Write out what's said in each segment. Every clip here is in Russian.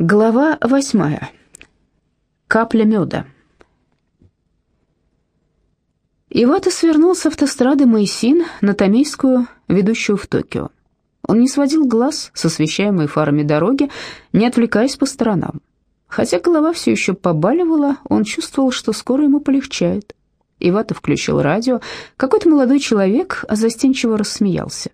Глава восьмая. Капля меда. Ивата свернул с автострады Мэйсин на Томейскую, ведущую в Токио. Он не сводил глаз с освещаемой фарами дороги, не отвлекаясь по сторонам. Хотя голова все еще побаливала, он чувствовал, что скоро ему полегчает. Ивата включил радио. Какой-то молодой человек застенчиво рассмеялся.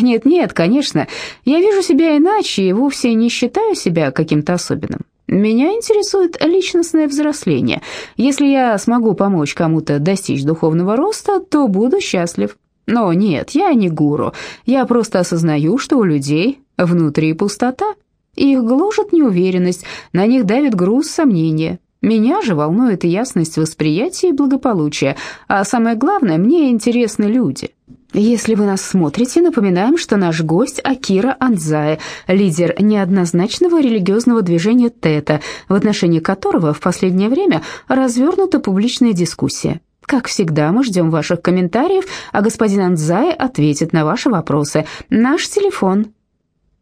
«Нет-нет, конечно, я вижу себя иначе и вовсе не считаю себя каким-то особенным. Меня интересует личностное взросление. Если я смогу помочь кому-то достичь духовного роста, то буду счастлив. Но нет, я не гуру. Я просто осознаю, что у людей внутри пустота. Их гложет неуверенность, на них давит груз сомнения. Меня же волнует ясность восприятия и благополучия, а самое главное, мне интересны люди. Если вы нас смотрите, напоминаем, что наш гость Акира Анзае, лидер неоднозначного религиозного движения Тета, в отношении которого в последнее время развернута публичная дискуссия. Как всегда, мы ждем ваших комментариев, а господин Анзае ответит на ваши вопросы. Наш телефон.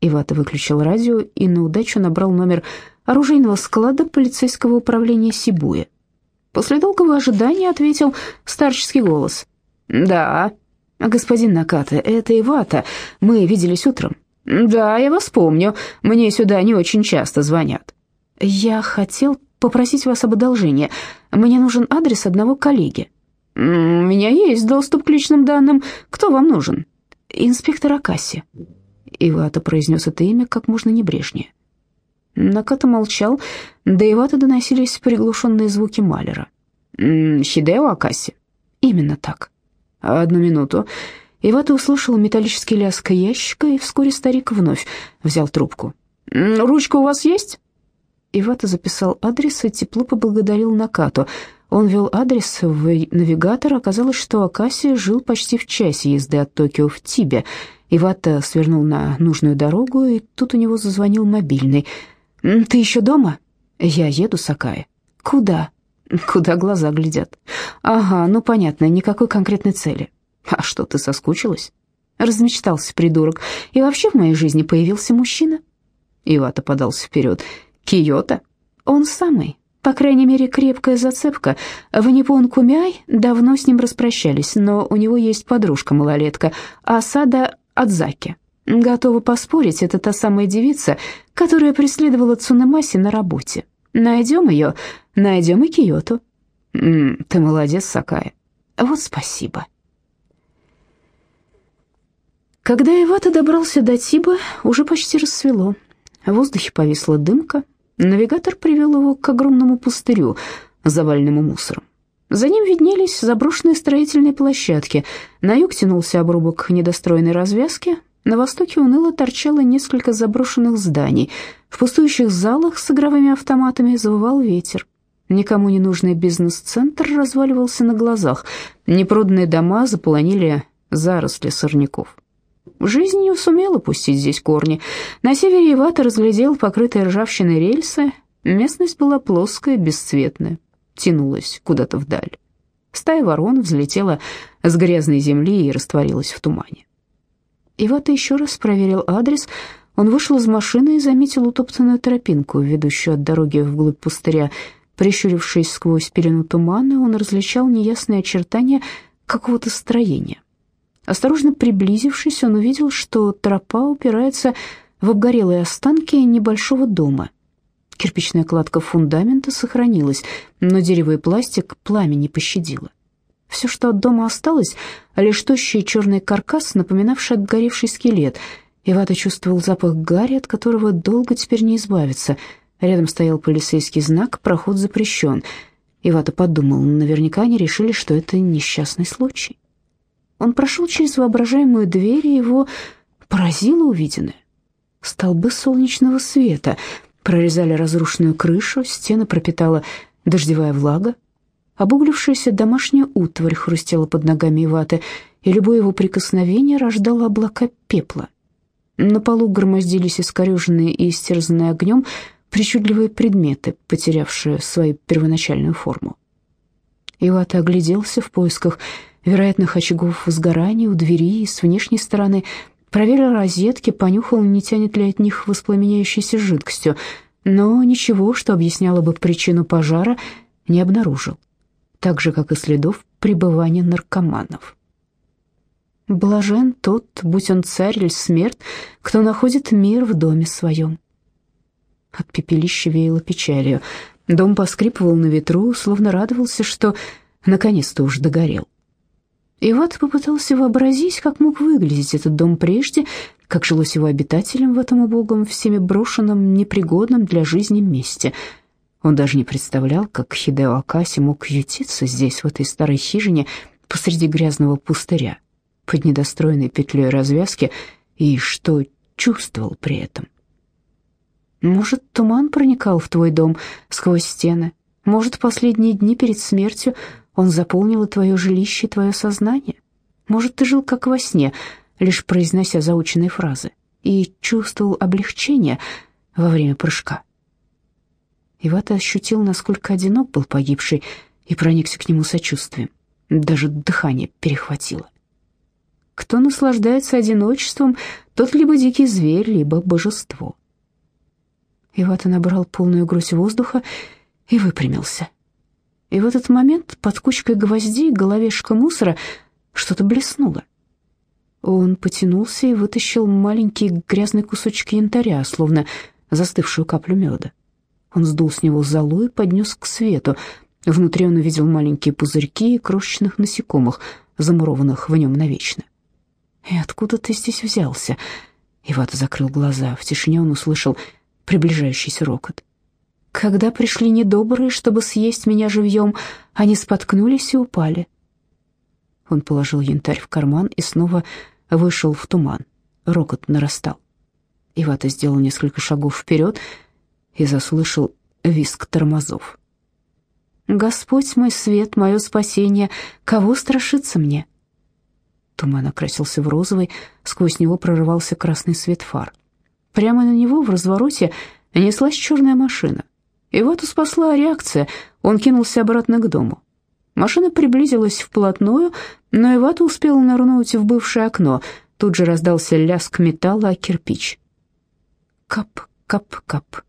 Ивата выключил радио и на удачу набрал номер оружейного склада полицейского управления Сибуя. После долгого ожидания ответил старческий голос. «Да». «Господин Наката, это Ивата. Мы виделись утром». «Да, я вас помню. Мне сюда не очень часто звонят». «Я хотел попросить вас об одолжении. Мне нужен адрес одного коллеги». «У меня есть доступ к личным данным. Кто вам нужен?» «Инспектор Акаси». Ивата произнес это имя как можно небрежнее. Наката молчал, до Ивата доносились приглушенные звуки Малера. «Хидео Акаси?» «Именно так». «Одну минуту». Ивата услышал металлический лязг ящика, и вскоре старик вновь взял трубку. «Ручка у вас есть?» Ивата записал адрес и тепло поблагодарил Накату. Он ввел адрес в навигатор, оказалось, что Акаси жил почти в часе езды от Токио в Тибе. Ивата свернул на нужную дорогу, и тут у него зазвонил мобильный. «Ты еще дома?» «Я еду, Сакая». «Куда?» «Куда глаза глядят». «Ага, ну понятно, никакой конкретной цели». «А что, ты соскучилась?» Размечтался придурок. «И вообще в моей жизни появился мужчина». Ивата подался вперед. «Киото?» «Он самый. По крайней мере, крепкая зацепка. В Ниппон Кумяй давно с ним распрощались, но у него есть подружка-малолетка, Асада Адзаки. Готова поспорить, это та самая девица, которая преследовала Цунемаси на работе. Найдем ее, найдем и Киоту. Ты молодец, Сакая. Вот спасибо. Когда Ивата добрался до Тибы, уже почти рассвело. В воздухе повисла дымка. Навигатор привел его к огромному пустырю, заваленному мусором. За ним виднелись заброшенные строительные площадки. На юг тянулся обрубок недостроенной развязки, на востоке уныло торчало несколько заброшенных зданий. В пустующих залах с игровыми автоматами завывал ветер. Никому не нужный бизнес-центр разваливался на глазах. Непроданные дома заполонили заросли сорняков. Жизнь не сумела пустить здесь корни. На севере Ивата разглядел покрытые ржавчиной рельсы. Местность была плоская, бесцветная, тянулась куда-то вдаль. Стая ворон взлетела с грязной земли и растворилась в тумане. Ивата еще раз проверил адрес. Он вышел из машины и заметил утоптанную тропинку, ведущую от дороги вглубь пустыря. Прищурившись сквозь пелену тумана, он различал неясные очертания какого-то строения. Осторожно приблизившись, он увидел, что тропа упирается в обгорелые останки небольшого дома. Кирпичная кладка фундамента сохранилась, но дерево и пластик пламя не пощадило. Все, что от дома осталось, лишь тощий черный каркас, напоминавший обгоревший скелет. Ивата чувствовал запах гари, от которого долго теперь не избавиться. Рядом стоял полицейский знак «Проход запрещен». Ивата подумал, наверняка они решили, что это несчастный случай. Он прошел через воображаемую дверь, и его поразило увиденное. Столбы солнечного света прорезали разрушенную крышу, стены пропитала дождевая влага. Обуглившаяся домашняя утварь хрустела под ногами Иваты, и любое его прикосновение рождало облака пепла. На полу громоздились искореженные и истерзанные огнем причудливые предметы, потерявшие свою первоначальную форму. Ивата огляделся в поисках вероятных очагов возгорания у двери и с внешней стороны, проверил розетки, понюхал, не тянет ли от них воспламеняющейся жидкостью. но ничего, что объясняло бы причину пожара, не обнаружил, так же, как и следов пребывания наркоманов. Блажен тот, будь он царь или смерть, кто находит мир в доме своем. От пепелища веяло печалью. Дом поскрипывал на ветру, словно радовался, что наконец-то уж догорел. И вот попытался вообразить, как мог выглядеть этот дом прежде, как жилось его обитателям в этом убогом, всеми брошенном, непригодном для жизни месте. Он даже не представлял, как Хидео Акаси мог ютиться здесь, в этой старой хижине, посреди грязного пустыря, под недостроенной петлей развязки, и что чувствовал при этом. Может, туман проникал в твой дом сквозь стены? Может, последние дни перед смертью он заполнил твое жилище, твое сознание? Может, ты жил как во сне, лишь произнося заученные фразы, и чувствовал облегчение во время прыжка? Ивата ощутил, насколько одинок был погибший, и проникся к нему сочувствием. Даже дыхание перехватило. Кто наслаждается одиночеством, тот либо дикий зверь, либо божество. Ивата набрал полную грудь воздуха и выпрямился. И в этот момент под кучкой гвоздей, головешка мусора, что-то блеснуло. Он потянулся и вытащил маленький грязный кусочек янтаря, словно застывшую каплю меда. Он сдул с него золу и поднес к свету. Внутри он увидел маленькие пузырьки и крошечных насекомых, замурованных в нем навечно. «И откуда ты здесь взялся?» Ивата закрыл глаза. В тишине он услышал приближающийся рокот. Когда пришли недобрые, чтобы съесть меня живьем, они споткнулись и упали. Он положил янтарь в карман и снова вышел в туман. Рокот нарастал. Ивата сделал несколько шагов вперед и заслышал визг тормозов. «Господь мой свет, мое спасение, кого страшится мне?» Туман окрасился в розовый, сквозь него прорывался красный свет фар. Прямо на него в развороте неслась черная машина. Ивату спасла реакция, он кинулся обратно к дому. Машина приблизилась вплотную, но Ивата успел нырнуть в бывшее окно. Тут же раздался лязг металла о кирпич. Кап, кап, кап.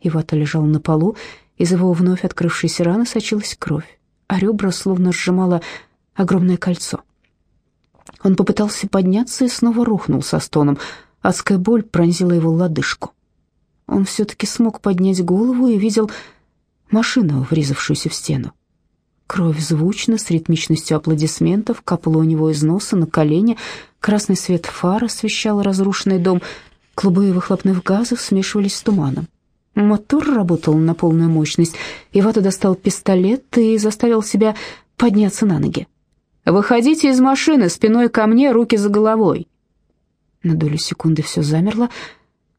Ивата лежал на полу, из его вновь открывшейся раны сочилась кровь, а ребра словно сжимало огромное кольцо. Он попытался подняться и снова рухнул со стоном — Адская боль пронзила его лодыжку. Он все-таки смог поднять голову и видел машину, врезавшуюся в стену. Кровь звучно, с ритмичностью аплодисментов, капала у него из носа на колени, красный свет фар освещал разрушенный дом, клубы выхлопных газов смешивались с туманом. Мотор работал на полную мощность. Ивата достал пистолет и заставил себя подняться на ноги. «Выходите из машины, спиной ко мне, руки за головой», на долю секунды все замерло,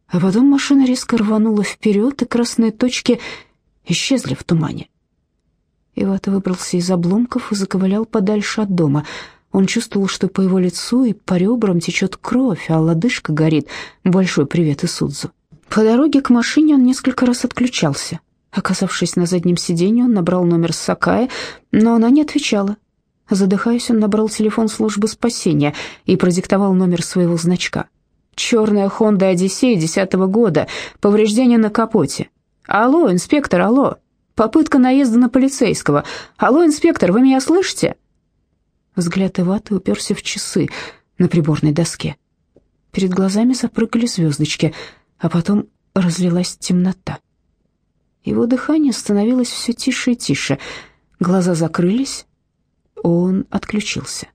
а потом машина резко рванула вперед, и красные точки исчезли в тумане. Ивата выбрался из обломков и заковылял подальше от дома. Он чувствовал, что по его лицу и по ребрам течет кровь, а лодыжка горит. Большой привет Исудзу. По дороге к машине он несколько раз отключался. Оказавшись на заднем сиденье, он набрал номер Сакая, но она не отвечала. Задыхаясь, он набрал телефон службы спасения и продиктовал номер своего значка. «Черная Хонда Одиссея десятого года, повреждение на капоте. Алло, инспектор, алло. Попытка наезда на полицейского. Алло, инспектор, вы меня слышите?» Взгляд Иваты уперся в часы на приборной доске. Перед глазами запрыгали звездочки, а потом разлилась темнота. Его дыхание становилось все тише и тише. Глаза закрылись, он отключился.